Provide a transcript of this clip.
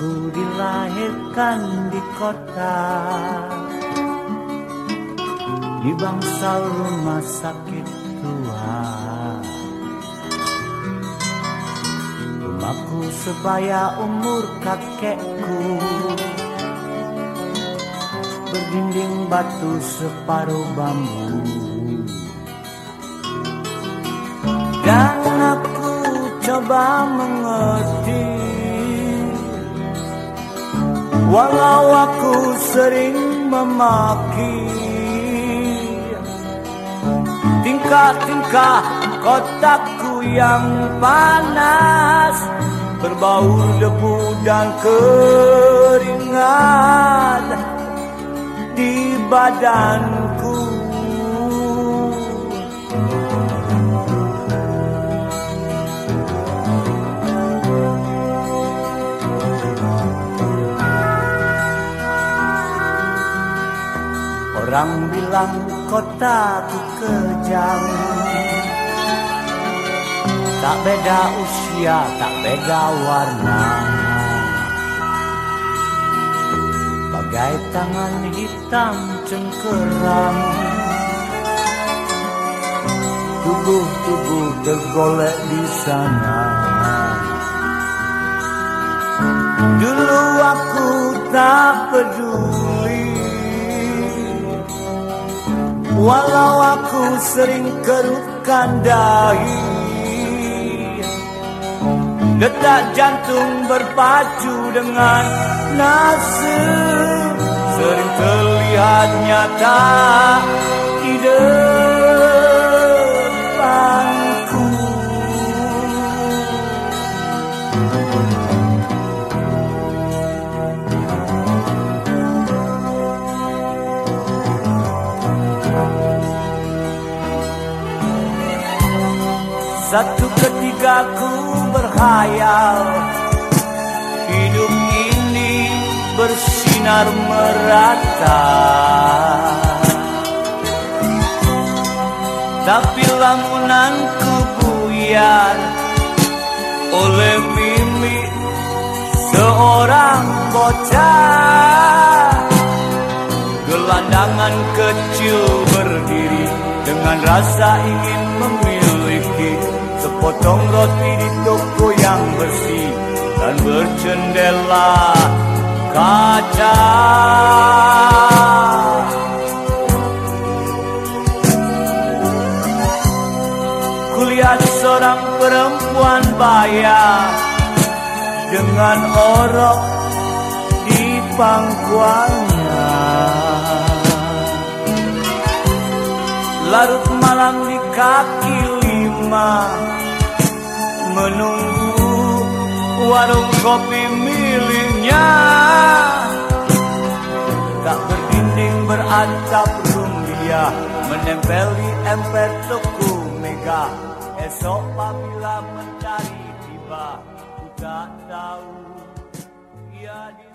Aku dilahirkan di kota Di bangsal rumah sakit tua Rumahku sebaya umur kakekku Berdinding batu separuh bambu. Dan aku coba mengerti Walau aku sering memaki Tingkah-tingkah kotakku yang panas Berbau debu dan keringat Di badanku Orang bilang kotaku kejam. Tak beda usia, tak beda warna. Bagai tangan hitam cengkeram. Tubuh-tubuh tergolek di sana. Dulu aku tak peduli Walau aku sering keruhkan dahi Detak jantung berpacu dengan nasib Sering terlihat nyata Ide Satu ketika ku berhayal Hidup ini bersinar merata. Tapi lamunanku buyar Oleh mimpi seorang bocah. Gelandangan kecil berdiri Dengan rasa ingin memiliki Sepotong roti di toko yang bersih Dan bercendela kaca. Kulihat seorang perempuan bayar Dengan orok di pangkuannya. Larut malam di kaki warung kopi miliknya. Tak berdinding berantap rumbia Menempeli emper toko mega. Esok apabila mencari tiba Ku tak tahu ia di